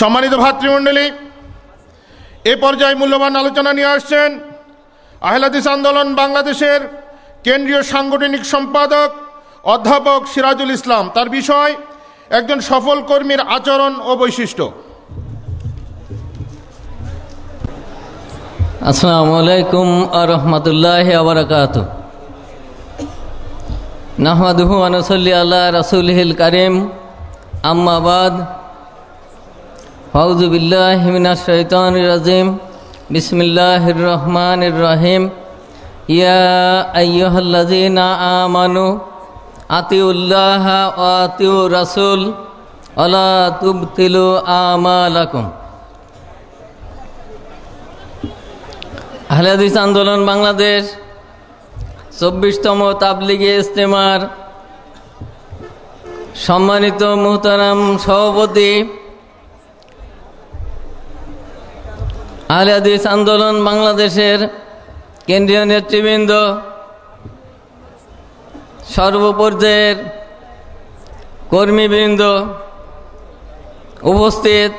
সম্মানিত ভাতৃমণ্ডলী, এ পর্যায়ে মূল্যবান আলোচনা নিয়ে আসছেন আহলাদিস আন্দোলন বাংলাদেশের কেন্দ্রীয় সাংগঠনিক সম্পাদক অধ্যাপক সিরাজুল ইসলাম। তার বিষয়, একজন সফল কর্মীর আচরণ ও বৈশিষ্ট্য। আসসালামু আলাইকুম আরহামতুল্লাহ আবরকাত নাহমাদুহু আনসল্লি আল্লাহ রাসুলহিল কারিম। আম্মাবাদ ফাউজুবিল্লাহ মিনাশ শৈতানির রাজিম। বিসমিল্লাহির রহমানির রহিম। ইয়া আইয়ুহাল্লাযীনা আমানু আতিউল্লাহ ওয়া আতিউ রাসূল তুবতিলু আমালাকুম। আহলাদিস আন্দোলন বাংলাদেশ চব্বিশতম তাবলিগে ইস্তেমার সম্মানিত মুহতারাম সভাপতি আহলাদিস আন্দোলন বাংলাদেশের কেন্দ্রীয় নেতৃবৃন্দ, সর্বপর্যায়ের কর্মীবৃন্দ, উপস্থিত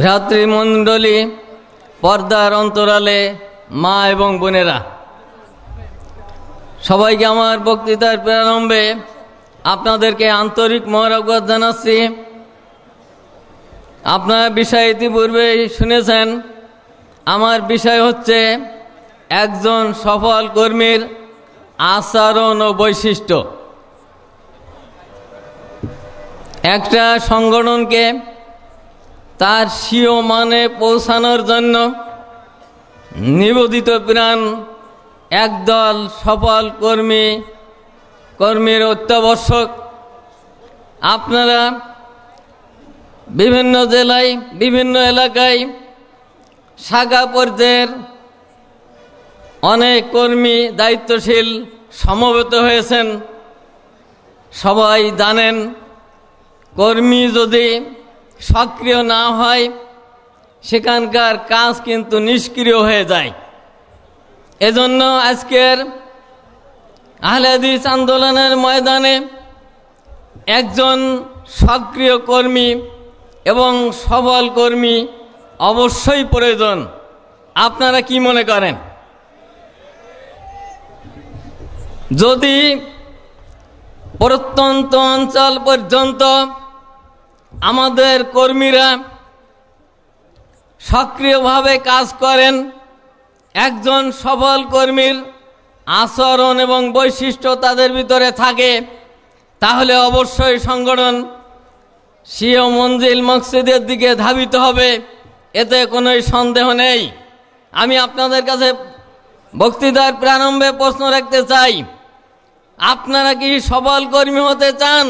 ভ্রাতৃমণ্ডলী, পর্দার অন্তরালে মা এবং বোনেরা। সবাইকে আমার বক্তৃতার প্রারম্ভে আপনাদেরকে আন্তরিক মহারগত জানাচ্ছি। আপনারা বিষয় ইতিপূর্বেই শুনেছেন আমার বিষয় হচ্ছে একজন সফল কর্মীর আচরণ ও বৈশিষ্ট্য। একটা সংগঠনকে তার স্বীয় মানে পৌঁছানোর জন্য নিবেদিত প্রাণ একদল সফল কর্মী, কর্মীর অত্যাবশ্যক। আপনারা বিভিন্ন জেলায়, বিভিন্ন এলাকায় শাখা পর্যায়ের অনেক কর্মী দায়িত্বশীল সমবেত হয়েছেন। সবাই জানেন, কর্মী যদি সক্রিয় না হয়, সেখানকার কাজ কিন্তু নিষ্ক্রিয় হয়ে যায়। এজন্য আজকের আহলাদিস আন্দোলনের ময়দানে একজন সক্রিয় কর্মী এবং সবল কর্মী অবশ্যই প্রয়োজন। আপনারা কি মনে করেন? যদি প্রত্যন্ত অঞ্চল পর্যন্ত আমাদের কর্মীরা সক্রিয়ভাবে কাজ করেন, একজন সফল কর্মীর আচরণ এবং বৈশিষ্ট্য তাদের ভিতরে থাকে, তাহলে অবশ্যই সংগঠন সিও মঞ্জিল মকসিদের দিকে ধাবিত হবে। এতে কোনো সন্দেহ নেই। আমি আপনাদের কাছে বক্তৃতার প্রারম্ভে প্রশ্ন রাখতে চাই। আপনারা কি সবল কর্মী হতে চান?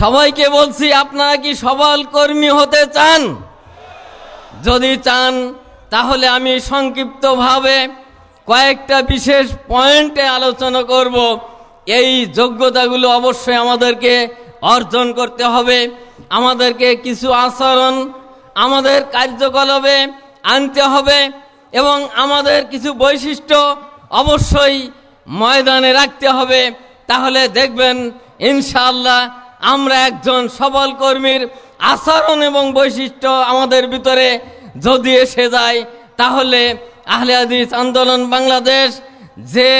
সবাইকে বলছি, আপনারা কি সবল কর্মী হতে চান? যদি চান, তাহলে আমি সংক্ষিপ্তভাবে কয়েকটা বিশেষ পয়েন্টে আলোচনা করব। এই যোগ্যতাগুলো অবশ্যই আমাদেরকে অর্জন করতে হবে। আমাদেরকে কিছু আচরণ আমাদের কার্যকলাপে আনতে হবে এবং আমাদের কিছু বৈশিষ্ট্য অবশ্যই ময়দানে রাখতে হবে। তাহলে দেখবেন, ইনশাআল্লাহ, আমরা একজন সবল কর্মীর আচরণ এবং বৈশিষ্ট্য আমাদের ভিতরে যদি এসে যায়, তাহলে আহলে হাদিস আন্দোলন বাংলাদেশ যে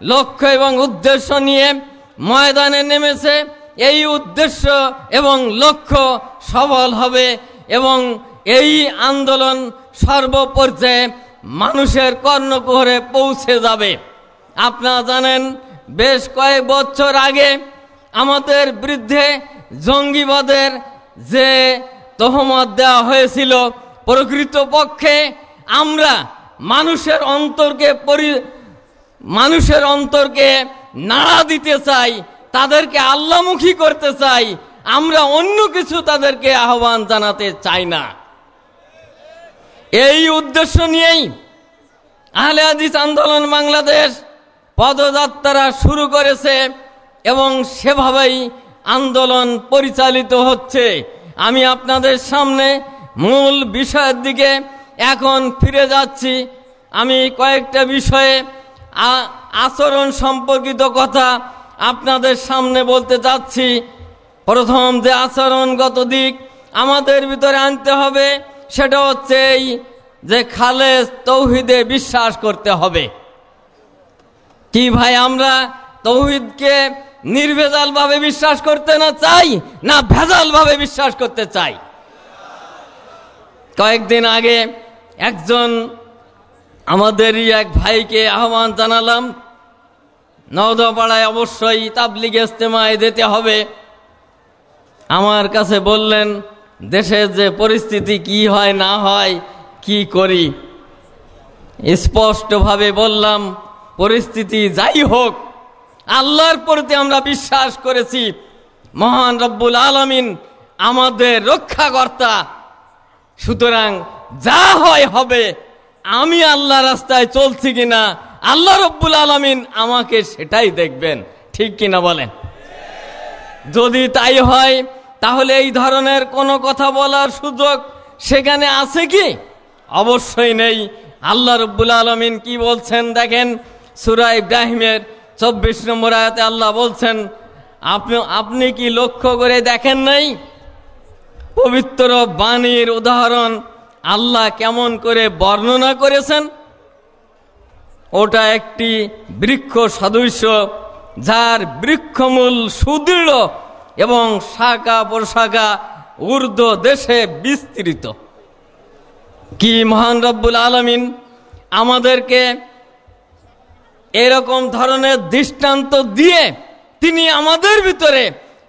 লক্ষ্য এবং উদ্দেশ্য নিয়ে ময়দানে নেমেছে এই উদ্দেশ্য এবং লক্ষ্য সফল হবে এবং এই আন্দোলন সর্বপর্যায়ে মানুষের কর্ণকুহরে পৌঁছে যাবে। আপনারা জানেন, বেশ কয়েক বছর আগে আমাদের বিরুদ্ধে জঙ্গিবাদের যে তহমত দেওয়া হয়েছিল প্রকৃতপক্ষে আমরা মানুষের অন্তরকে পরি মানুষের অন্তরকে নাড়া দিতে চাই তাদেরকে আল্লামুখী করতে চাই, আমরা অন্য কিছু তাদেরকে আহ্বান জানাতে চাই না। এই উদ্দেশ্য নিয়েই আহলে হাদিস আন্দোলন বাংলাদেশ পদযাত্রা শুরু করেছে এবং সেভাবেই আন্দোলন পরিচালিত হচ্ছে। আমি আপনাদের সামনে মূল বিষয়ের দিকে এখন ফিরে যাচ্ছি। আমি কয়েকটা বিষয়ে আচরণ সম্পর্কিত কথা আপনাদের সামনে বলতে চাচ্ছি প্রথম যে আচরণগত দিক আমাদের ভিতরে আনতে হবে, সেটা হচ্ছে এই যে খালেজ তৌহিদে বিশ্বাস করতে হবে। কি ভাই, আমরা তৌহিদকে নির্ভেজাল ভাবে বিশ্বাস করতে না চাই, না ভেজাল ভাবে বিশ্বাস করতে চাই? কয়েকদিন আগে একজন আমাদেরই এক ভাইকে আহ্বান জানালাম নওদাপাড়ায় অবশ্যই তাবলিগ ইস্তেমায় যেতে হবে। আমার কাছে বললেন, দেশের যে পরিস্থিতি কি হয়, না হয়, কি করি? স্পষ্টভাবে বললাম, পরিস্থিতি যাই হোক, আল্লাহর প্রতি আমরা বিশ্বাস করেছি। মহান রব্বুল আলমিন আমাদের রক্ষাকর্তা। সুতরাং যা হয় হবে, আমি আল্লাহ রাস্তায় চলছি কিনা আল্লাহ রব্বুল আলমিন আমাকে সেটাই দেখবেন। ঠিক কিনা বলেন? যদি তাই হয়, তাহলে এই ধরনের কোনো কথা বলার সুযোগ সেখানে আছে কি? অবশ্যই নেই। আল্লাহ রব্বুল আলমিন কি বলছেন দেখেন, সুরা ইব্রাহিমের চব্বিশ নম্বর আয়াতে আল্লাহ বলছেন, আপনি আপনি কি লক্ষ্য করে দেখেন নাই? পবিত্র বাণীর উদাহরণ আল্লাহ কেমন করে বর্ণনা করেছেন? ওটা একটি বৃক্ষ সদৃশ্য, যার বৃক্ষমূল সুদৃঢ় এবং শাখা প্রশাখা ঊর্ধ্ব দেশে বিস্তৃত। কি মহান রব্বুল আলমিন আমাদেরকে এরকম ধরনের দৃষ্টান্ত দিয়ে তিনি আমাদের ভিতরে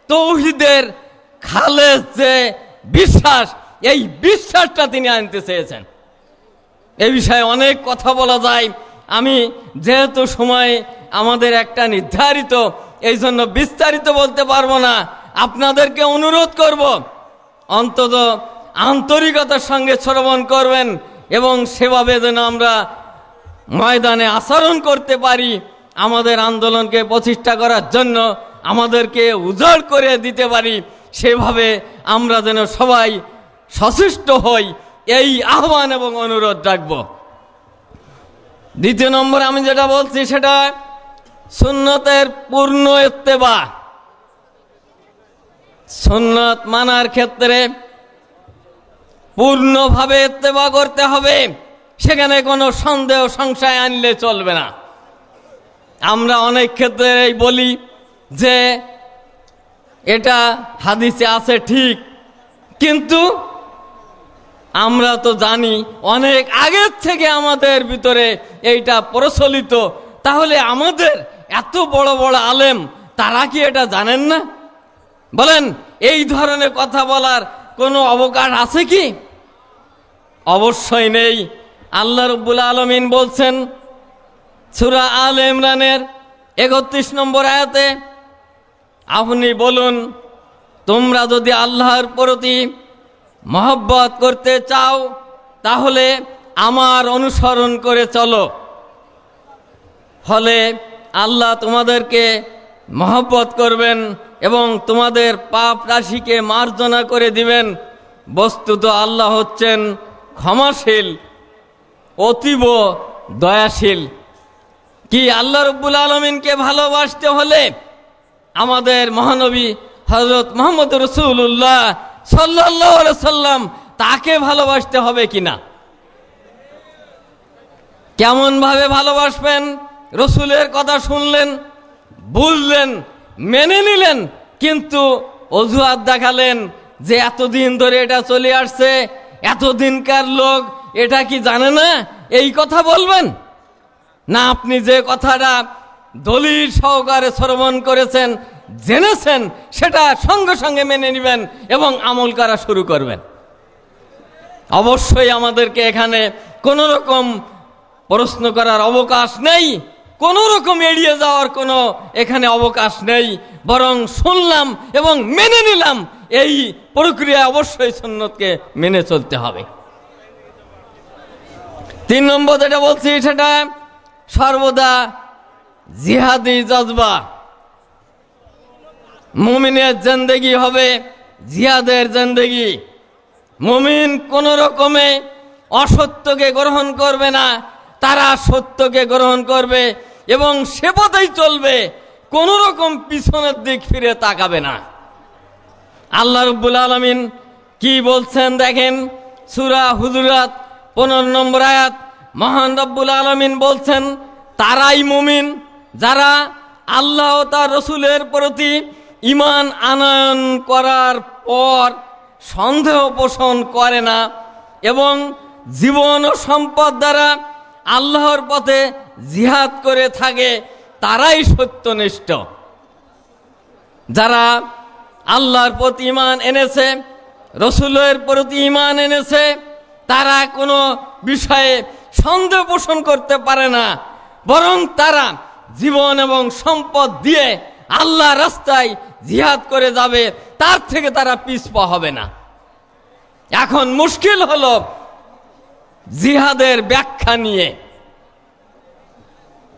তৌহিদের খালেজ যে বিশ্বাস, এই বিশ্বাসটা তিনি আনতে চেয়েছেন। এ বিষয়ে অনেক কথা বলা যায়। আমি যেহেতু সময় আমাদের একটা নির্ধারিত এই জন্য বিস্তারিত বলতে পারব না, আপনাদেরকে অনুরোধ করব, অন্তত আন্তরিকতার সঙ্গে শ্রবণ করবেন এবং সেভাবে যেন আমরা ময়দানে আচরণ করতে পারি, আমাদের আন্দোলনকে প্রতিষ্ঠা করার জন্য আমাদেরকে উজাড় করে দিতে পারি, সেভাবে আমরা যেন সবাই সচেষ্ট হই, এই আহ্বান এবং অনুরোধ রাখব। দ্বিতীয় নম্বর আমি যেটা বলছি, সেটা সুন্নতের পূর্ণ ইত্তেবা। সুন্নত মানার ক্ষেত্রে পূর্ণভাবে ইত্তেবা করতে হবে। সেখানে কোনো সন্দেহ, সংশয় আনলে চলবে না। আমরা অনেক ক্ষেত্রে বলি যে, এটা হাদিসে আছে ঠিক, কিন্তু আমরা তো জানি অনেক আগের থেকে আমাদের ভিতরে এইটা প্রচলিত। তাহলে আমাদের এত বড় বড় আলেম, তারা কি এটা জানেন না? বলেন, এই ধরনের কথা বলার কোনো অবকাশ আছে কি? অবশ্যই নেই। আল্লাহ রব্বুল আলমিন বলছেন, সুরা আল ইমরানের একত্রিশ নম্বর আয়াতে, আপনি বলুন, তোমরা যদি আল্লাহর প্রতি মহব্বত করতে চাও, তাহলে আমার অনুসরণ করে চলো। ফলে আল্লাহ তোমাদেরকে মহব্বত করবেন এবং তোমাদের পাপ রাশিকে মার্জনা করে দিবেন। বস্তুত আল্লাহ হচ্ছেন ক্ষমাশীল, অতীব দয়াশীল। কি আল্লাহ রব্বুল আলমিনকে ভালোবাসতে হলে আমাদের মহানবী হজরত মোহাম্মদ রসুল্লাহ সাল্লাম তাকে ভালোবাসতে হবে কিনা? কেমন ভাবে ভালোবাসবেন? রসুলের কথা শুনলেন, বুঝলেন, মেনে নিলেন, কিন্তু অজুহাত দেখালেন যে এতদিন ধরে এটা চলে আসছে, এতদিনকার লোক এটা কি জানে না? এই কথা বলবেন? না, আপনি যে কথাটা দলিল সহকারে শ্রবণ করেছেন জেনেছেন, সেটা সঙ্গে সঙ্গে মেনে নেবেন এবং আমল করা শুরু করবেন। অবশ্যই আমাদেরকে এখানে কোনো রকম প্রশ্ন করার অবকাশ নেই, কোনো রকম এড়িয়ে যাওয়ার কোনো এখানে অবকাশ নেই, বরং শুনলাম এবং মেনে নিলাম, এই প্রক্রিয়া অবশ্যই সন্ন্যতকে মেনে চলতে হবে। তিন নম্বর যেটা বলছি, সেটা সর্বদা জিহাদি জজবা। মুমিনের জেন্দেগি হবে জিহাদের জেন্দেগি। মুমিন কোন রকমে অসত্যকে গ্রহণ করবে না, তারা সত্যকে গ্রহণ করবে এবং সে পথেই চলবে, কোন রকম পিছনের দিক ফিরে তাকাবে না। আল্লাহ রব্বুল আলমিন কি বলছেন দেখেন? সুরা হুজুরাত পনেরো নম্বর আয়াত, মহান রব্বুল আলমিন বলছেন, তারাই মুমিন যারা আল্লাহ তার রসুলের প্রতি ইমান আনয়ন করার পর সন্দেহ পোষণ করে না এবং জীবন ও সম্পদ দ্বারা আল্লাহর পথে জিহাদ করে থাকে, তারাই সত্যনিষ্ঠ। যারা আল্লাহর প্রতি ইমান এনেছে, রসুলের প্রতি ইমান এনেছে, তারা কোনো বিষয়ে সন্দেহ পোষণ করতে পারে না, বরং তারা জীবন এবং সম্পদ দিয়ে আল্লাহ রাস্তায় জিহাদ করে যাবে, তার থেকে তারা পিছপা হবে না। এখন মুশকিল হলো জিহাদের ব্যাখ্যা নিয়ে।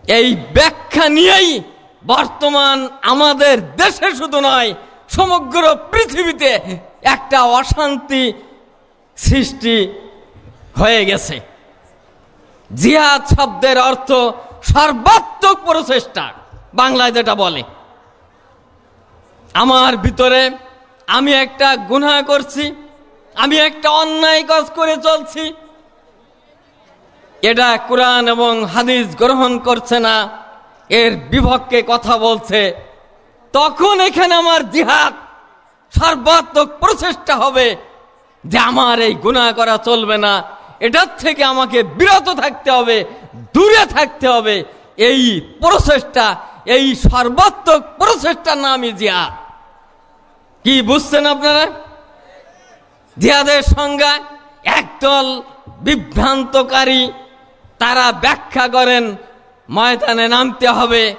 এই ব্যাখ্যা নিয়েই বর্তমান আমাদের দেশে শুধু নয়, সমগ্র পৃথিবীতে একটা অশান্তি সৃষ্টি হয়ে গেছে। জিহাদ শব্দের অর্থ সর্বাত্মক প্রচেষ্টা, বাংলায় যেটা বলে। আমার ভিতরে আমি একটা গুনাহ করছি, আমি একটা অন্যায় কাজ করে চলছি। এটা কোরআন এবং হাদিস গ্রহণ করছে না, এর বিভক্ষে কথা বলছে। তখন এখানে আমার জিহাদ সর্বাত্মক প্রচেষ্টা হবে যে আমার এই গুণা করা চলবে না। এটার থেকে আমাকে বিরত থাকতে হবে, দূরে থাকতে হবে। এই প্রচেষ্টা, এই সর্বাত্মক প্রচেষ্টার নামই জিহাদ। কি বুঝছেন আপনারা? জিহাদের সংজ্ঞা একদল বিভ্রান্তকারী, তারা ব্যাখ্যা করেন, ময়দানে নামতে হবে,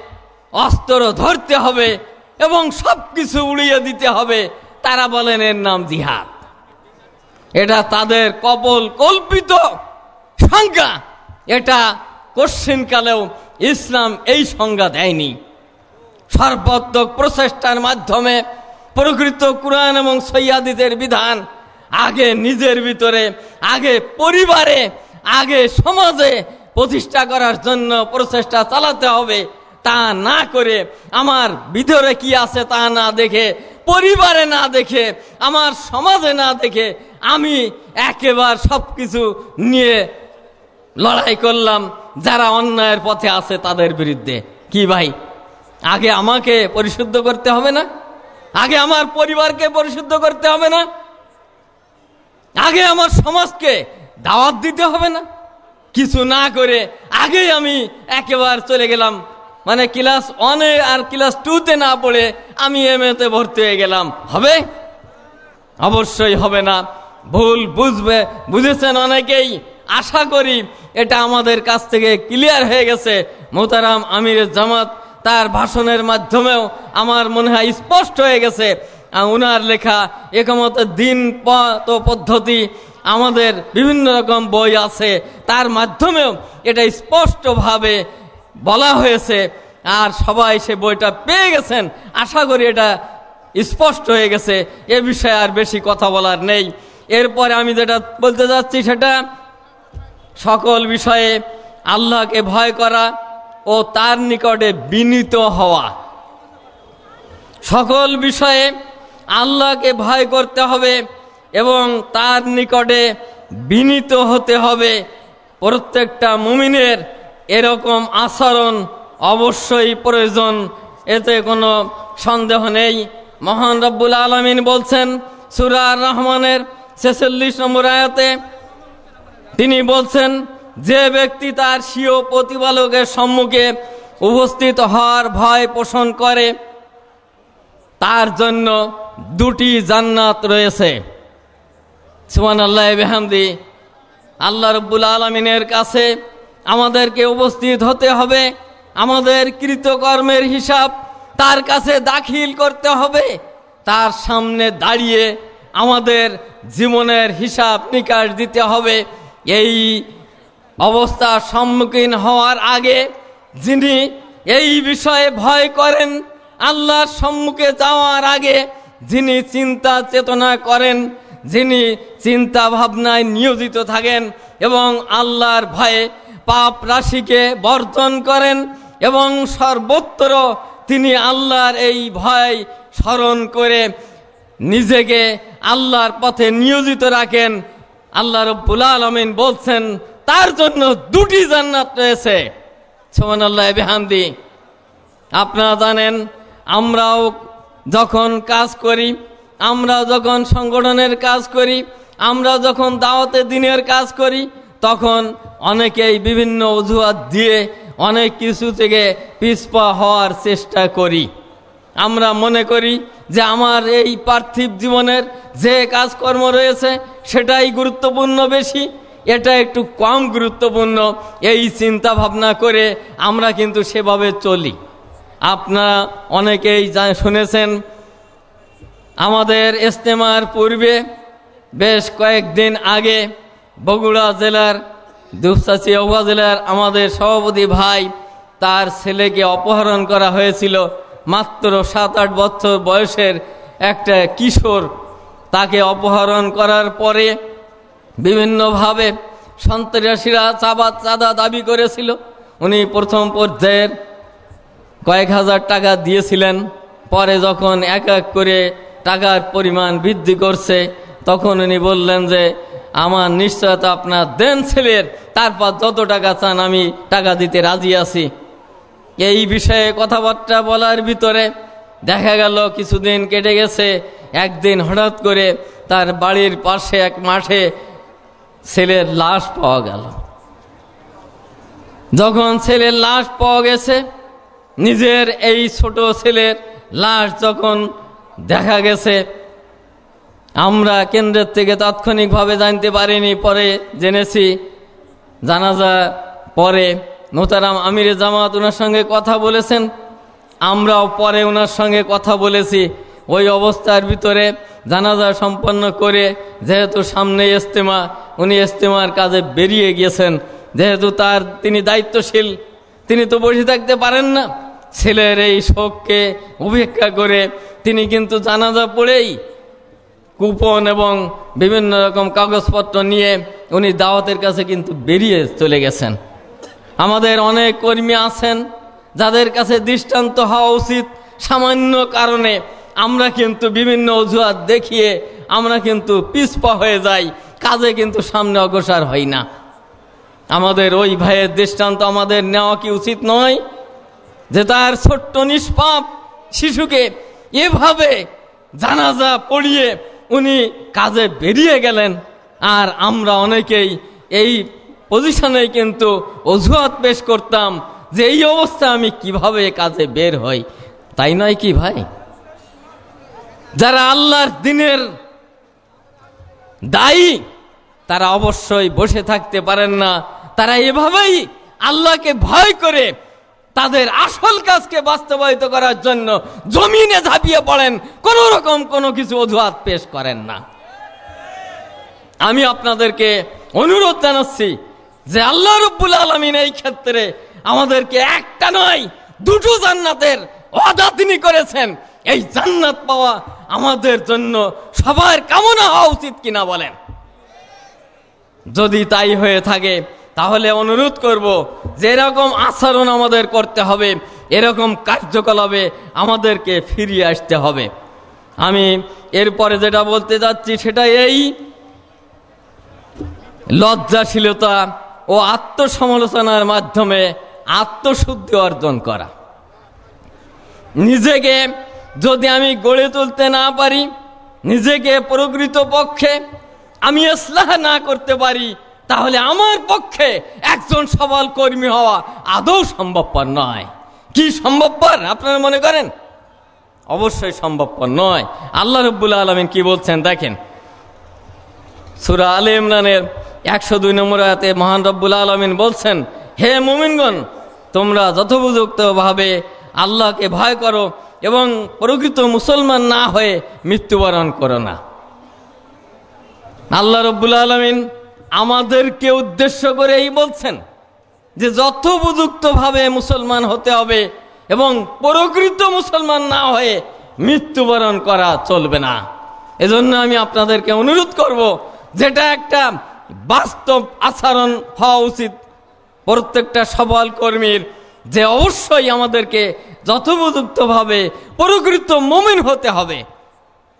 অস্ত্র ধরতে হবে এবং সব কিছু উড়িয়ে দিতে হবে। তারা বলেন, এর নাম জিহাদ। এটা তাদের কপল কল্পিত সংজ্ঞা। এটা কালেও ইসলাম এই সংজ্ঞা দেয়নি। সর্বাত্মক প্রচেষ্টার মাধ্যমে প্রকৃত কোরআন এবং সৈয়াদিদের বিধান। আগে নিজের ভিতরে, আগে পরিবারে, আগে সমাজে প্রতিষ্ঠা করার জন্য প্রচেষ্টা চালাতে হবে, তা না করে আমার ভিতরে কি আছে তা না দেখে, পরিবারে না দেখে, আমার সমাজে না দেখে আমি একেবার সব কিছু নিয়ে লড়াই করলাম, যারা অন্যায়ের পথে আছে তাদের বিরুদ্ধে। কি ভাই? আগে আমাকে পরিশুদ্ধ করতে হবে না? আগে আমার পরিবারকে পরিশুদ্ধ করতে হবে না। আগে আমার সমাজকে দাওয়াত দিতে হবে না। কিছু না করে আগেই আমি একেবারে চলে গেলাম। মানে ক্লাস ওয়ানে আর ক্লাস টুতে না পড়ে আমি এম এতে ভর্তি হয়ে গেলাম। হবে? অবশ্যই হবে না। ভুল বুঝবে, বুঝেছেন অনেকেই। আশা করি এটা আমাদের কাছ থেকে ক্লিয়ার হয়ে গেছে। মোতারাম আমিরের জামাত তার ভাষণের মাধ্যমেও আমার মনে হয় স্পষ্ট হয়ে গেছে। উনার লেখা একমত দিন পদ্ধতি আমাদের বিভিন্ন রকম বই আছে। তার মাধ্যমেও এটা স্পষ্টভাবে বলা হয়েছে। আর সবাই সে বইটা পেয়ে গেছেন। আশা করি এটা স্পষ্ট হয়ে গেছে। এ বিষয়ে আর বেশি কথা বলার নেই। এরপরে আমি যেটা বলতে যাচ্ছি সেটা সকল বিষয়ে আল্লাহকে ভয় করা ও তার নিকটে বিনীত হওয়া। সকল বিষয়ে আল্লাহকে ভয় করতে হবে এবং তার নিকটে বিনীত হতে হবে। প্রত্যেকটা মুমিনের এরকম আচরণ অবশ্যই প্রয়োজন, এতে কোনো সন্দেহ নেই। মহান রব্বুল আলমিন বলছেন সুরার রহমানের ছেচল্লিশ নম্বর আয়াতে তিনি বলছেন যে ব্যক্তি তার স্বীয় প্রতিপালকের সম্মুখে উপস্থিত হওয়ার ভয় পোষণ করে, তার জন্য দুটি জান্নাত রয়েছে। সুমান আল্লাহ বেহামদি, আল্লাহ রব্বুল আলমিনের কাছে আমাদেরকে উপস্থিত হতে হবে, আমাদের কৃতকর্মের হিসাব তার কাছে দাখিল করতে হবে, তার সামনে দাঁড়িয়ে আমাদের জীবনের হিসাব নিকাশ দিতে হবে, এই অবস্থার সম্মুখীন হওয়ার আগে যিনি এই বিষয়ে ভয় করেন, আল্লাহর সম্মুখে যাওয়ার আগে যিনি চিন্তা চেতনা করেন, যিনি চিন্তা ভাবনায় নিয়োজিত থাকেন এবং আল্লাহর ভয়ে পাপ রাশিকে বর্জন করেন এবং সর্বত্র তিনি আল্লাহর এই ভয় স্মরণ করে নিজেকে আল্লাহর পথে নিয়োজিত রাখেন। আল্লাহ রব্বুল আলমিন বলছেন তার জন্য দুটি জান্নাত রয়েছে। সোমান বেহামদি। আপনারা জানেন, আমরাও যখন কাজ করি, আমরা যখন সংগঠনের কাজ করি, আমরা যখন দাওয়াতে দিনের কাজ করি, তখন অনেকেই বিভিন্ন অজুহাত দিয়ে অনেক কিছু থেকে পিছপা হওয়ার চেষ্টা করি। আমরা মনে করি যে আমার এই পার্থিব জীবনের যে কাজকর্ম রয়েছে, সেটাই গুরুত্বপূর্ণ বেশি। এটা একটু কম গুরুত্বপূর্ণ এই চিন্তা ভাবনা করে আমরা কিন্তু সেভাবে চলি। আপনারা অনেকেই শুনেছেন, আমাদের ইস্তেমার পূর্বে বেশ কয়েকদিন আগে বগুড়া জেলার, দুপচাচি উপজেলার আমাদের সভাপতি ভাই তার ছেলেকে অপহরণ করা হয়েছিল। মাত্র সাত আট বছর বয়সের একটা কিশোর তাকে অপহরণ করার পরে বিভিন্নভাবে সন্ত্রাসীরা চাবাদ চাঁদা দাবি করেছিল। উনি প্রথম পর্যায়ের কয়েক হাজার টাকা দিয়েছিলেন। পরে যখন এক এক করে টাকার পরিমাণ বৃদ্ধি করছে, তখন উনি বললেন যে, আমার নিশ্চয়তা আপনার দেন ছেলের, তারপর যত টাকা চান আমি টাকা দিতে রাজি আছি। এই বিষয়ে কথাবার্তা বলার ভিতরে দেখা গেল, কিছুদিন কেটে গেছে। একদিন হঠাৎ করে তার বাড়ির পাশে এক মাঠে ছেলের লাশ পাওয়া গেল। যখন ছেলের লাশ পাওয়া গেছে, নিজের এই ছোট ছেলের লাশ যখন দেখা গেছে, আমরা কেন্দ্রের থেকে তাৎক্ষণিকভাবে জানতে পারিনি, পরে জেনেছি, জানাজা পরে মোতারাম আমিরে জামাত ওনার সঙ্গে কথা বলেছেন, আমরাও পরে ওনার সঙ্গে কথা বলেছি। ওই অবস্থার ভিতরে জানাজা সম্পন্ন করে যেহেতু সামনে ইস্তেমা, উনি ইস্তেমার কাজে বেরিয়ে গিয়েছেন। যেহেতু তার, তিনি দায়িত্বশীল, তিনি তো বসে থাকতে পারেন না। ছেলের এই শোককে উপেক্ষা করে তিনি কিন্তু জানাজা পড়েই কুপন এবং বিভিন্ন রকম কাগজপত্র নিয়ে উনি দাওয়াতের কাছে কিন্তু বেরিয়ে চলে গেছেন। আমাদের অনেক কর্মী আছেন যাদের কাছে দৃষ্টান্ত হওয়া উচিত সামান্য কারণে আমরা কিন্তু বিভিন্ন অজুহাত দেখিয়ে আমরা কিন্তু পিছপা হয়ে যাই, কাজে কিন্তু সামনে অগ্রসর হই না। আমাদের ওই ভাইয়ের দৃষ্টান্ত আমাদের নেওয়া কি উচিত নয়? যে তার ছোট্ট নিষ্পাপ শিশুকে এভাবে জানাজা পড়িয়ে উনি কাজে বেরিয়ে গেলেন। আর আমরা অনেকেই এই পজিশনে কিন্তু অজুহাত পেশ করতাম যে এই অবস্থা আমি কীভাবে কাজে বের হই। তাই নয় কি ভাই? যারা আল্লাহর দিনের দায়ী, তারা অবশ্যই বসে থাকতে পারেন না। তারা এভাবেই আল্লাহকে ভয় করে তাদের আসল কাজকে বাস্তবায়িত করার জন্য জমিনে ঝাঁপিয়ে পড়েন, কোন রকম কোনো কিছু অজুহাত পেশ করেন না। আমি আপনাদেরকে অনুরোধ জানাচ্ছি যে আল্লাহ রব্বুল আলমিন এই ক্ষেত্রে আমাদেরকে একটা নয়, দুটো জান্নাতের অদা তিনি করেছেন। এই জান্নাত পাওয়া আমাদের জন্য সবার কামনা হওয়া উচিত কিনা বলেন। যদি তাই হয়ে থাকে, তাহলে অনুরোধ করব যে এরকম আচরণ আমাদের করতে হবে, এরকম কার্যকলাপে আমাদেরকে ফিরিয়ে আসতে হবে। আমি এরপরে যেটা বলতে যাচ্ছি, সেটা এই লজ্জাশীলতা ও আত্মসমালোচনার মাধ্যমে আত্মশুদ্ধি অর্জন করা। নিজেকে যদি আমি গড়ে তুলতে না পারি, নিজেকে প্রকৃত পক্ষে আমি ইসলাহ না করতে পারি, তাহলে আমার পক্ষে একজন সবল কর্মী হওয়া আদৌ সম্ভবপর নয়। কি সম্ভবপর, আপনারা মনে করেন? অবশ্যই সম্ভবপর নয়। আল্লাহ রব্বুল আলমিন কি বলছেন দেখেন, সুরা আলে ইমরানের একশো দুই নম্বর আয়াতে মহান রব্বুল আলমিন বলছেন, হে মোমিনগণ, তোমরা যথোপযুক্তভাবে আল্লাহকে ভয় করো এবং প্রকৃত মুসলমান না হয়ে মৃত্যুবরণ করো না। আল্লাহ রব্বুল আলমিন আমাদেরকে উদ্দেশ্য করে এই বলছেন যে যত যথোপযুক্তভাবে মুসলমান হতে হবে এবং প্রকৃত মুসলমান না হয়ে মৃত্যুবরণ করা চলবে না। এজন্য আমি আপনাদেরকে অনুরোধ করব, যেটা একটা বাস্তব আচরণ হওয়া উচিত প্রত্যেকটা সবল কর্মীর যে অবশ্যই আমাদেরকে যথোপযুক্তভাবে প্রকৃত মমিন হতে হবে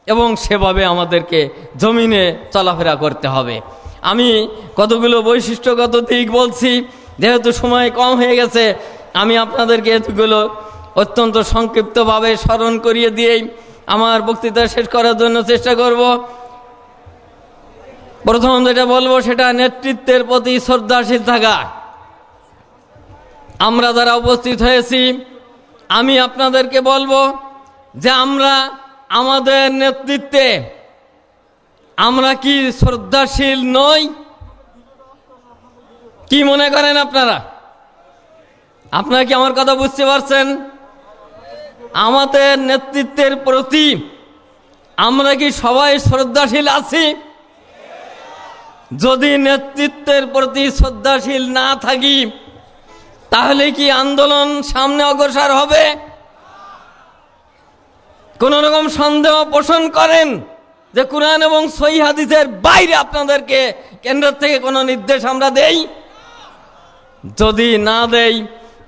এবং সেভাবে আমাদেরকে জমিনে চলাফেরা করতে হবে। আমি কতগুলো বৈশিষ্ট্যগত দিক বলছি, যেহেতু সময় কম হয়ে গেছে, আমি আপনাদেরকে এতগুলো অত্যন্ত সংক্ষিপ্তভাবে স্মরণ করিয়ে দিয়েই আমার বক্তৃতা শেষ করার জন্য চেষ্টা করব। প্রথম যেটা বলব, সেটা নেতৃত্বের প্রতি শ্রদ্ধাশীল থাকা। আমরা যারা উপস্থিত হয়েছি, আমি আপনাদেরকে বলব যে আমরা আমাদের নেতৃত্বে আমরা কি শ্রদ্ধাশীল নই? কি মনে করেন আপনারা? আপনারা কি আমার কথা বুঝতে পারছেন? আমাদের নেতৃত্বের প্রতি আমরা কি সবাই শ্রদ্ধাশীল আছি? যদি নেতৃত্বের প্রতি শ্রদ্ধাশীল না থাকি তাহলে কি আন্দোলন সামনে অগ্রসর হবে? কোন রকম সন্দেহ পোষণ করেন যে কোরআন এবং সই হাদিসের বাইরে আপনাদেরকে কেন্দ্র থেকে কোনো নির্দেশ আমরা দেই? যদি না দেই,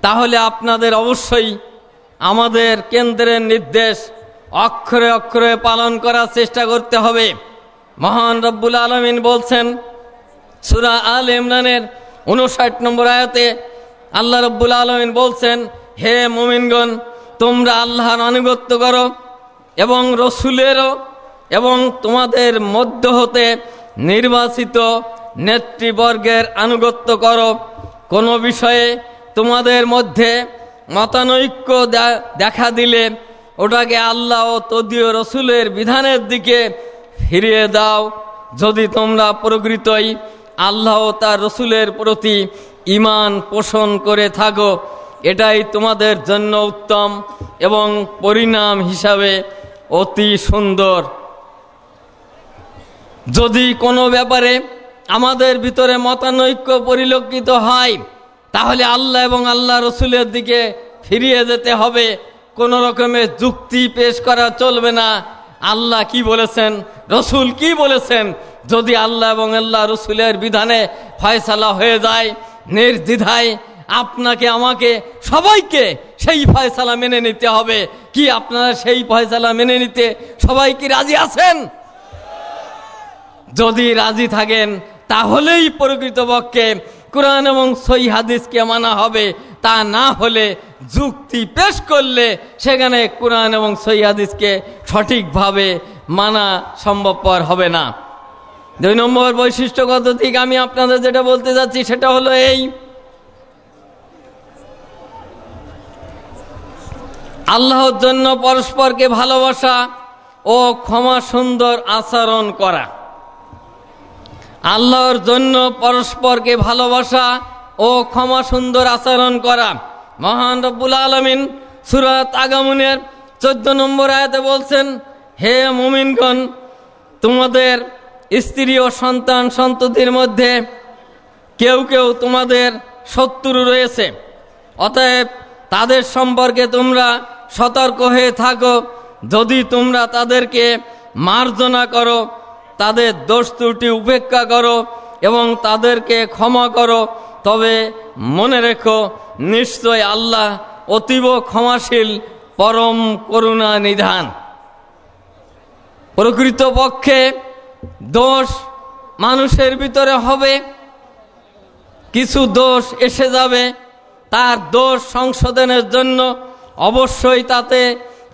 তাহলে আপনাদের অবশ্যই আমাদের কেন্দ্রের নির্দেশ অক্ষরে অক্ষরে পালন করার চেষ্টা করতে হবে। মহান রব্বুল আলমিন বলছেন, সুরা আল ইমরানের উনষাট নম্বর আয়াতে আল্লাহ রব্বুল আলমিন বলছেন, হে মোমিনগণ, তোমরা আল্লাহর আনুগত্য করো এবং রসুলেরও এবং তোমাদের মধ্য হতে নির্বাচিত নেতৃবর্গের আনুগত্য করো। কোনো বিষয়ে তোমাদের মধ্যে মতানৈক্য দেখা দিলে ওটাকে আল্লাহ ও তদীয় রসুলের বিধানের দিকে ফিরিয়ে দাও। যদি তোমরা প্রকৃতই আল্লাহ তার রসুলের প্রতি ইমান পোষণ করে থাকো, এটাই তোমাদের জন্য উত্তম এবং পরিণাম হিসাবে অতি সুন্দর। যদি কোনো ব্যাপারে আমাদের ভিতরে মতানৈক্য পরিলক্ষিত হয়, তাহলে আল্লাহ এবং আল্লাহ রসুলের দিকে ফিরিয়ে যেতে হবে। কোনো রকমের যুক্তি পেশ করা চলবে না। আল্লাহ কি বলেছেন? রসুল কি বলেছেন? যদি আল্লাহ এবং আল্লাহ রসুলের বিধানে ফয়সালা হয়ে যায় নির্দ্বিধায় আপনাকে, আমাকে, সবাইকে সেই ফয়সালা মেনে নিতে হবে। কি আপনারা সেই ফয়সালা মেনে নিতে সবাই কি রাজি আছেন? যদি রাজি থাকেন, তাহলেই প্রকৃতপক্ষে কোরআন এবং সই হাদিসকে মানা হবে। তা না হলে যুক্তি পেশ করলে সেখানে কোরআন এবং সই হাদিসকে সঠিকভাবে মানা সম্ভবপর হবে না। দুই নম্বর বৈশিষ্ট্যগত দিক আমি আপনাদের যেটা বলতে যাচ্ছি সেটা হলো এই। আল্লাহর জন্য পরস্পরকে ভালোবাসা ও ক্ষমা সুন্দর আচরণ করা। আল্লাহর জন্য পরস্পরকে ভালোবাসা ও ক্ষমা সুন্দর আচরণ করা। মহান রব্বুল আলমিন সুরাত আগামনের চোদ্দ নম্বর আয়াতে বলছেন, হে মুমিনগণ, তোমাদের স্ত্রী ও সন্তান সন্ততির মধ্যে কেউ কেউ তোমাদের শত্রু রয়েছে। অতএব তাদের সম্পর্কে তোমরা সতর্ক হয়ে থাকো। যদি তোমরা তাদেরকে মার্জনা করো, তাদের দোষ ত্রুটি উপেক্ষা করো এবং তাদেরকে ক্ষমা করো, তবে মনে রেখো, নিশ্চয় আল্লাহ অতীব ক্ষমাশীল, পরম করুণা নিধান। প্রকৃতপক্ষে দোষ মানুষের ভিতরে হবে। কিছু দোষ এসে যাবে। তার দোষ সংশোধনের জন্য অবশ্যই তাতে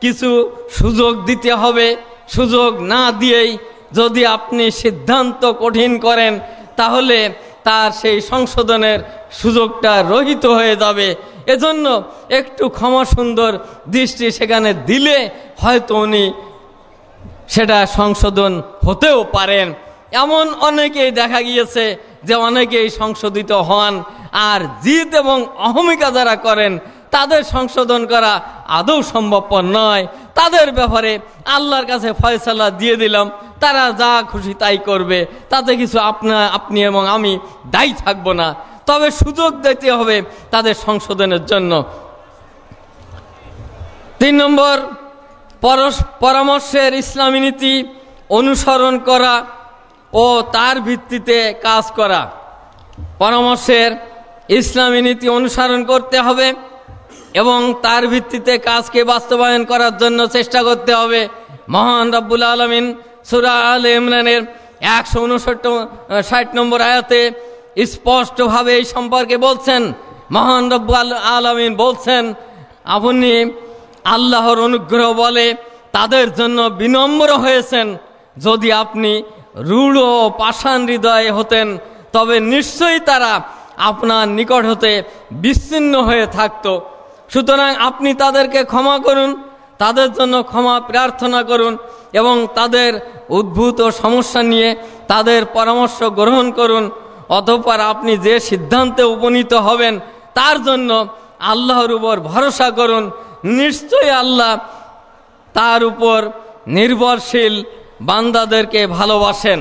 কিছু সুযোগ দিতে হবে। সুযোগ না দিয়েই যদি আপনি সিদ্ধান্ত কঠিন করেন, তাহলে তার সেই সংশোধনের সুযোগটা রহিত হয়ে যাবে। এজন্য একটু ক্ষমা সুন্দর দৃষ্টি সেখানে দিলে হয়তো উনি সেটা সংশোধন হতেও পারেন। এমন অনেকেই দেখা গিয়েছে যে অনেকেই সংশোধিত হন, আর জিত এবং অহমিকা যারা করেন, তাদের সংশোধন করা আদৌ সম্ভবপর নয়। তাদের ব্যাপারে আল্লাহর কাছে ফয়সালা দিয়ে দিলাম, তারা যা খুশি তাই করবে। তাতে কিছু আপনা, আপনি এবং আমি দায়ী থাকব না। তবে সুযোগ দিতে হবে তাদের সংশোধনের জন্য। তিন নম্বর পরামর্শের ইসলামী নীতি অনুসরণ করা ও তার ভিত্তিতে কাজ করা। পরামর্শের ইসলামী নীতি অনুসরণ করতে হবে এবং তার ভিত্তিতে কাজকে বাস্তবায়ন করার জন্য চেষ্টা করতে হবে। মহান রব্বুল আলমিন সুরা আল ইমরানের একশো উনষট্ট ষাট নম্বর আয়াতে স্পষ্টভাবে এই সম্পর্কে বলছেন। মহান রব্বুল আলমিন বলছেন, আপনি আল্লাহর অনুগ্রহ বলে তাদের জন্য বিনম্র হয়েছেন। যদি আপনি রূঢ় ও পাষাণ হৃদয়ে হতেন, তবে নিশ্চয়ই তারা আপনার নিকট হতে বিচ্ছিন্ন হয়ে থাকত। সুতরাং আপনি তাদেরকে ক্ষমা করুন, তাদের জন্য ক্ষমা প্রার্থনা করুন এবং তাদের উদ্ভূত সমস্যা নিয়ে তাদের পরামর্শ গ্রহণ করুন। অতঃপর আপনি যে সিদ্ধান্তে উপনীত হবেন, তার জন্য আল্লাহর উপর ভরসা করুন নিশ্চয়ই আল্লাহ তার উপর নির্ভরশীল বান্দাদেরকে ভালোবাসেন।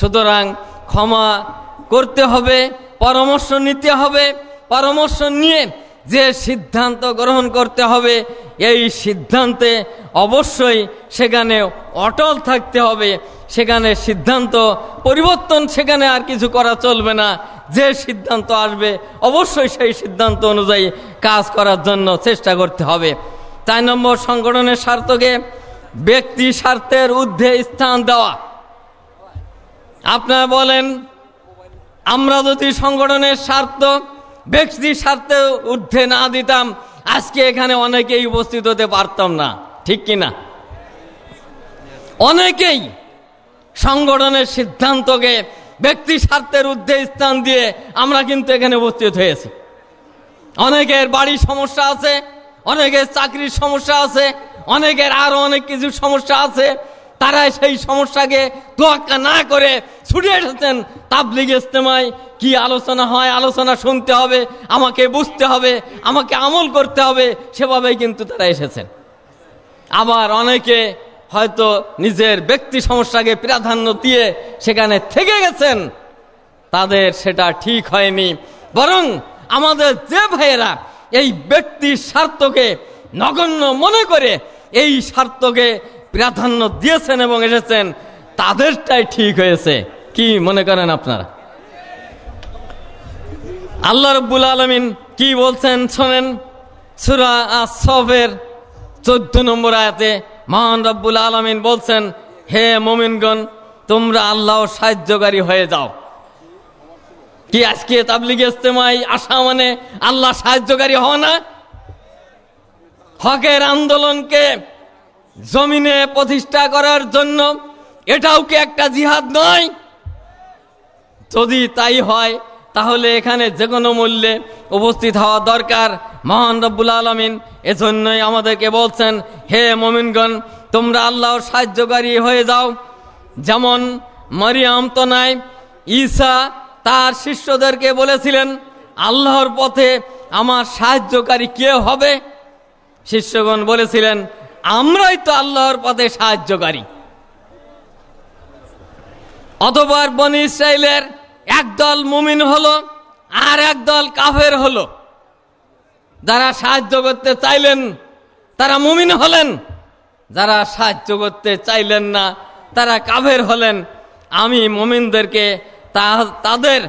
সুতরাং ক্ষমা করতে হবে, পরামর্শ নিতে হবে, পরামর্শ নিয়ে যে সিদ্ধান্ত গ্রহণ করতে হবে, এই সিদ্ধান্তে অবশ্যই সেখানে অটল থাকতে হবে। সেখানে সিদ্ধান্ত, পরিবর্তন সেখানে আর কিছু করা চলবে না। যে সিদ্ধান্ত আসবে, অবশ্যই সেই সিদ্ধান্ত অনুযায়ী কাজ করার জন্য চেষ্টা করতে হবে। চার নম্বর, সংগঠনের স্বার্থকে ব্যক্তি স্বার্থের ঊর্ধ্বে স্থান দেওয়া। আপনারা বলেন, আমরা যদি সংগঠনের স্বার্থ, ব্যক্তি স্বার্থে ঊর্ধ্বে না দিতাম, আজকে এখানে অনেকেই উপস্থিত হতে পারতাম না। ঠিক কিনা? অনেকেই সংগঠনের সিদ্ধান্তকে ব্যক্তি স্বার্থের ঊর্ধ্বে স্থান দিয়ে আমরা কিন্তু এখানে উপস্থিত হয়েছি। অনেকের বাড়ির সমস্যা আছে, অনেকের চাকরির সমস্যা আছে, অনেকের আরও অনেক কিছু সমস্যা আছে। তারা সেই সমস্যাকে তোয়াক্কা না করে ছুটে এসেছেন তাবলিগ ইস্তেমায় কি আলোচনা হয়, আলোচনা শুনতে হবে, আমাকে বুঝতে হবে, আমাকে আমল করতে হবে, সেভাবেই কিন্তু তারা এসেছেন। আবার অনেকে হয়তো নিজের ব্যক্তি সমস্যাকে প্রাধান্য দিয়ে সেখানে থেকে গেছেন, তাদের সেটা ঠিক হয়নি। বরং আমাদের যে ভাইয়েরা এই ব্যক্তির স্বার্থকে নগণ্য মনে করে এই স্বার্থকে প্রাধান্য দিয়েছেন এবং এসেছেন, তাদেরটাই ঠিক হয়েছে। কি মনে করেন আপনারা? আল্লাহ রব্বুল আলমিন কি বলছেন শোনেন? সুরা আসফের চোদ্দ নম্বর আয়াতে মহান রব্বুল আলমিন বলছেন, হে মোমিনগণ, তোমরা আল্লাহ সাহায্যকারী হয়ে যাও। কি আজকে তাবলিগ ইস্তেমাই আসা মানে আল্লাহ সাহায্যকারী হওয়া না? হকের আন্দোলনকে জমিনে প্রতিষ্ঠা করার জন্য এটাও কি একটা জিহাদ নয়? যদি তাই হয় তাহলে এখানে যে কোনো মূল্যে উপস্থিত হওয়া দরকার। মহান রব্বুল আলমিন এজন্যই আমাদেরকে বলছেন, হে মমিনগণ, তোমরা আল্লাহর সাহায্যকারী হয়ে যাও। যেমন মারিয়াম তো নাই, ঈসা তার শিষ্যদেরকে বলেছিলেন, আল্লাহর পথে আমার সাহায্যকারী কে হবে? শিষ্যগণ বলেছিলেন, আমরাই তো আল্লাহর পথে সাহায্যকারী। অতবার বনি ইসরায়েলের একদল মুমিন হলো, আর একদল কাফের হলো। যারা সাহায্য করতে চাইলেন, তারা মুমিন হলেন। যারা সাহায্য করতে চাইলেন না, তারা কাফের হলেন। আমি মুমিনদেরকে তাদের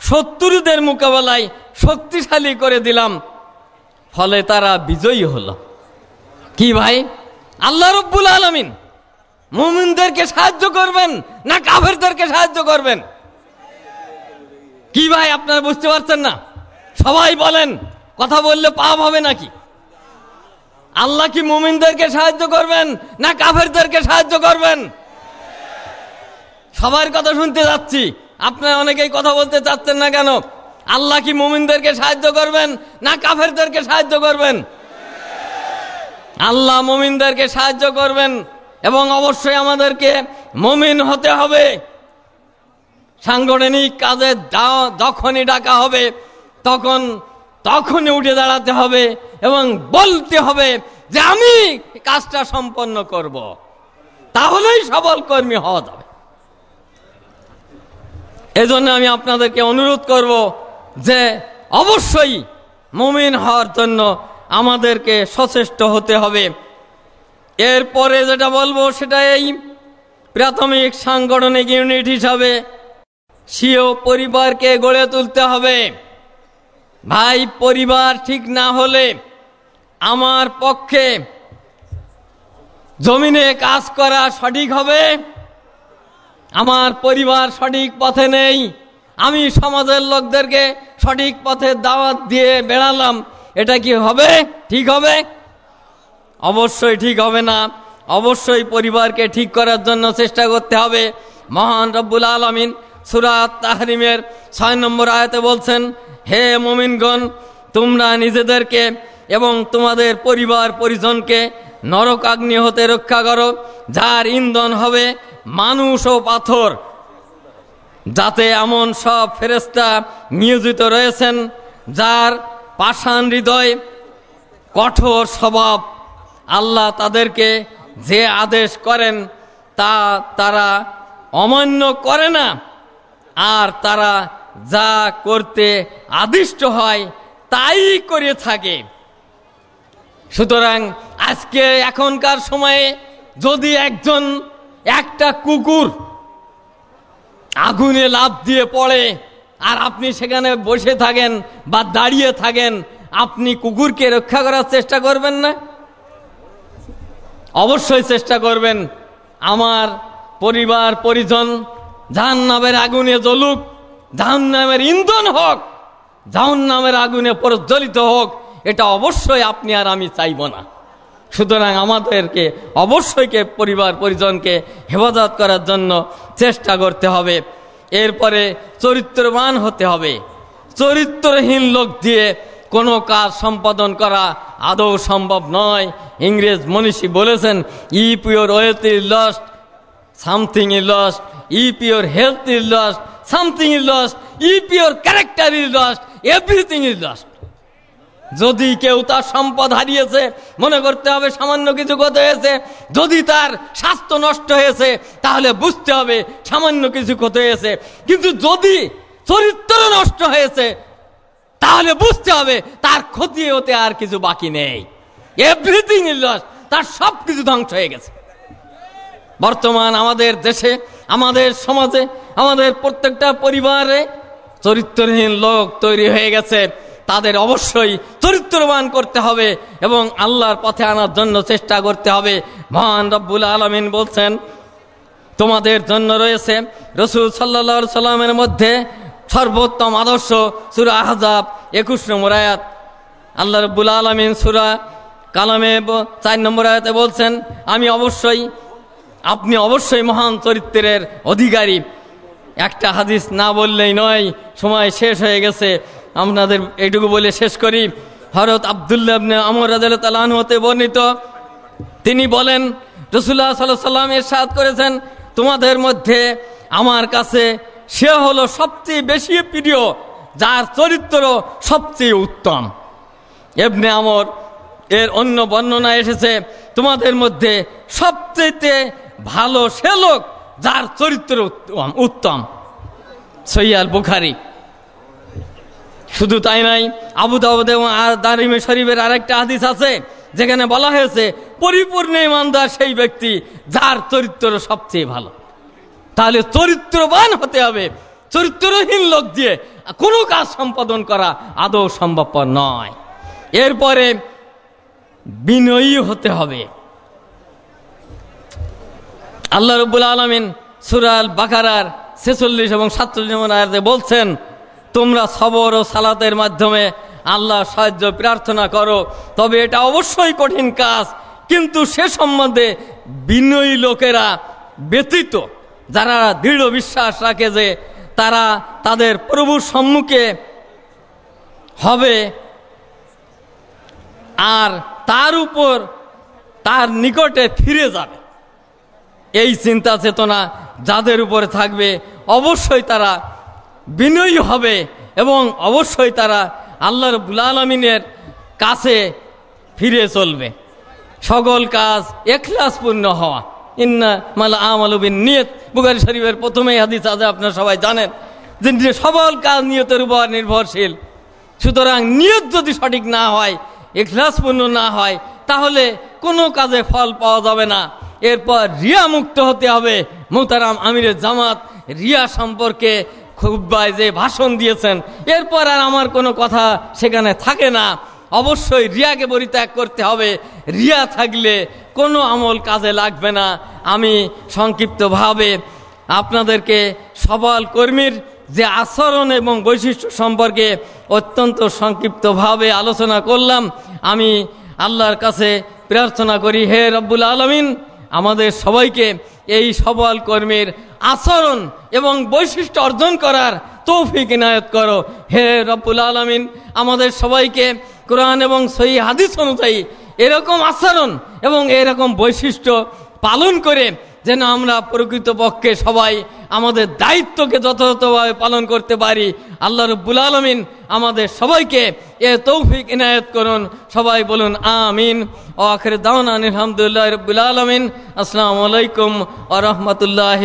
শত্রুদের মোকাবেলায় শক্তিশালী করে দিলাম। ফলে তারা বিজয়ী হলো। কি ভাই? আল্লাহ রব্বুল আলমিন মুমিনদেরকে সাহায্য করবেন না কাফেরদেরকে সাহায্য করবেন? কি ভাই, আপনারা বুঝতে পারছেন না? সবাই বলেন, কথা বললে পাপ হবে নাকি? আল্লাহ কি মুমিনদেরকে সাহায্য করবেন না কাফেরদেরকে সাহায্য করবেন? সবার কথা শুনতে যাচ্ছি। আপনারা অনেকেই কথা বলতে চাচ্ছেন না কেন? আল্লাহ কি মুমিনদেরকে সাহায্য করবেন না কাফেরদেরকে সাহায্য করবেন? আল্লাহ মুমিনদেরকে সাহায্য করবেন এবং অবশ্যই আমাদেরকে মমিন হতে হবে। সাংগঠনিক কাজে যখনই ডাকা হবে, তখন তখনই উঠে দাঁড়াতে হবে এবং বলতে হবে যে আমি কাজটা সম্পন্ন করব। তাহলেই সবল কর্মী হওয়া যাবে এজন্য আমি আপনাদেরকে অনুরোধ করব যে অবশ্যই মুমিন হওয়ার জন্য আমাদেরকে সচেষ্ট হতে হবে এরপরে যেটা বলব সেটা এই প্রাথমিক সাংগঠনিক ইউনিট হিসাবে সিও পরিবারকে গড়ে তুলতে হবে। ভাই, পরিবার ঠিক না হলে আমার পক্ষে জমিনে কাজ করা সঠিক হবে? আমার পরিবার সঠিক পথে নেই। আমি সমাজের লোকদেরকে সঠিক পথে দাওয়াত দিয়ে বেড়ালাম। এটা কি হবে? ঠিক হবে? অবশ্যই ঠিক হবে না। অবশ্যই পরিবারকে ঠিক করার জন্য চেষ্টা করতে হবে। মহান রব্বুল আলমিন সুরাত তাহরিমের ছয় নম্বর আয়তে বলছেন, হে মোমিনগণ, তোমরা নিজেদেরকে এবং তোমাদের পরিবার পরিজনকে নরক আগ্নি হতে রক্ষা করো, যার ইন্ধন হবে মানুষ ও পাথর। যাতে এমন সব ফেরেস্তা নিয়োজিত রয়েছেন, যার পাষাণ হৃদয় কঠোর স্বভাব। আল্লাহ তাদেরকে যে আদেশ করেন, তা তারা অমান্য করে না। আর তারা যা করতে আদিষ্ট হয়, তাই করে থাকে। সুতরাং আজকে এখনকার সময়ে যদি একজন একটা কুকুর আগুনে লাভ দিয়ে পড়ে, আর আপনি সেখানে বসে থাকেন বা দাঁড়িয়ে থাকেন, আপনি কুকুরকে রক্ষা করার চেষ্টা করবেন না? অবশ্যই চেষ্টা করবেন। আমার পরিবার, পরিজন জাহান নামের আগুনে জ্বলুক জাহান নামের ইন্ধন হোক জাহান নামের আগুনে প্রজ্বলিত হোক, এটা অবশ্যই আপনি আর আমি চাইব না। সুতরাং আমাদেরকে অবশ্যইকে পরিবার, পরিজনকে হেফাজত করার জন্য চেষ্টা করতে হবে। এরপরে চরিত্রবান হতে হবে। চরিত্রহীন লোক দিয়ে কোনো কাজ সম্পাদন করা আদৌ সম্ভব নয়। ইংরেজ মনীষী বলেছেন if your wealth is lost something is lost if your health is lost something is lost if your character is lost everything is lost যদি কেউ তার সম্পদ হারিয়েছে, মনে করতে হবে সামান্য কিছু ক্ষতি হয়েছে। যদি তার স্বাস্থ্য নষ্ট হয়েছে, তাহলে বুঝতে হবে সামান্য কিছু ক্ষতি হয়েছে। কিন্তু যদি চরিত্র নষ্ট হয়েছে, তাহলে বুঝতে হবে তার ক্ষতি হতে আর কিছু বাকি নেই। এভরিথিং ইজ লস তার সব কিছু ধ্বংস হয়ে গেছে। বর্তমান আমাদের দেশে, আমাদের সমাজে, আমাদের প্রত্যেকটা পরিবারে চরিত্রহীন লোক তৈরি হয়ে গেছে। তাদের অবশ্যই চরিত্রবান করতে হবে এবং আল্লাহর পথে আনার জন্য চেষ্টা করতে হবে। মহান রব্বুল আলমিন বলছেন, তোমাদের জন্য রয়েছে রসুল সাল্লা সাল্লামের মধ্যে সর্বোত্তম আদর্শ সুরা আহজাব একুশ নম্বর আয়াত। আল্লাহ রব্বুল আলমিন সুরা কালামে চার নম্বর আয়াতে বলছেন, আমি অবশ্যই আপনি অবশ্যই মহান চরিত্রের অধিকারী। একটা হাদিস না বললেই নয়, সময় শেষ হয়ে গেছে। আপনাদের এইটুকু বলে শেষ করি। হরত আবদুল্লাহ আমর রাজাল হতে বর্ণিত, তিনি বলেন রসুল্লাহ সাল্লাহ সাল্লাম এর সাদ করেছেন, তোমাদের মধ্যে আমার কাছে সে হলো সবচেয়ে বেশি প্রিয়, যার চরিত্র সবচেয়ে উত্তম। এমনি আমর এর অন্য বর্ণনা এসেছে, তোমাদের মধ্যে সবচেয়ে ভালো সে লোক যার চরিত্র উত্তম সৈয়াল বুখারি। শুধু তাই নাই, আবু দাউদ এবং দারিমে শরীফের আরেকটা হাদিস আছে, যেখানে বলা হয়েছে, পরিপূর্ণ ইমানদার সেই ব্যক্তি যার চরিত্র সবচেয়ে ভালো। তাহলে চরিত্রবান হতে হবে, চরিত্রহীন লোক দিয়ে কোনো কাজ সম্পাদন করা আদৌ সম্ভবপর নয়। এরপরে বিনয়ী হতে হবে। আল্লাহ রব্বুল আলমিন সুরাল বাকারার ছেচল্লিশ এবং সাতচল্লিশ নম্বর বলছেন, তোমরা সবর ও সালাতের মাধ্যমে আল্লাহ সাহায্য প্রার্থনা করো। তবে এটা অবশ্যই কঠিন কাজ। কিন্তু সে সম্বন্ধে বিনয়ী লোকেরা ব্যতীত, যারা দৃঢ় বিশ্বাস রাখে যে তারা তাদের প্রভুর সম্মুখে হবে আর তার উপর তার নিকটে ফিরে যাবে। এই চিন্তা চেতনা যাদের উপরে থাকবে, অবশ্যই তারা বিনয়ী হবে এবং অবশ্যই তারা আল্লাহ রবুল আলমিনের কাছে ফিরে চলবে। সকল কাজ এখলাসপূর্ণ হওয়া। ইন্না মালা আমালুবিন নিয়ত। বুগারি শরীফের প্রথমেই হাদিস আছে, আপনারা সবাই জানেন যে সকল কাজ নিয়তের উপর নির্ভরশীল। সুতরাং নিয়ত যদি সঠিক না হয়, এখলাসপূর্ণ না হয়, তাহলে কোনো কাজে ফল পাওয়া যাবে না। এরপর রিয়া মুক্ত হতে হবে। মোতারাম আমিরের জামাত রিয়া সম্পর্কে খুববাই যে ভাষণ দিয়েছেন। এরপর আর আমার কোনো কথা সেখানে থাকে না। অবশ্যই রিয়াকে পরিত্যাগ করতে হবে। রিয়া থাকলে কোনো আমল কাজে লাগবে না। আমি সংক্ষিপ্তভাবে আপনাদেরকে সবল কর্মীর যে আচরণ এবং বৈশিষ্ট্য সম্পর্কে অত্যন্ত সংক্ষিপ্তভাবে আলোচনা করলাম। আমি আল্লাহর কাছে প্রার্থনা করি, হে রব্বুল আলমিন আমাদের সবাইকে এই সবল কর্মের আচরণ এবং বৈশিষ্ট্য অর্জন করার তৌফিক ইনায়ত করো। হে রব্বুল আলমিন, আমাদের সবাইকে কোরআন এবং সহি হাদিস অনুযায়ী এরকম আচরণ এবং এরকম বৈশিষ্ট্য পালন করে যেন আমরা প্রকৃতপক্ষে সবাই আমাদের দায়িত্বকে যথাযথভাবে পালন করতে পারি। আল্লাহ রব্বুল আলমিন আমাদের সবাইকে এ তৌফিক ইনায়ত করুন। সবাই বলুন আমিন। ও আখের দাওয়ান আলহামদুলিল্লাহ রব্বুল আলমিন। আসসালামু আলাইকুম ও রহমতুল্লাহ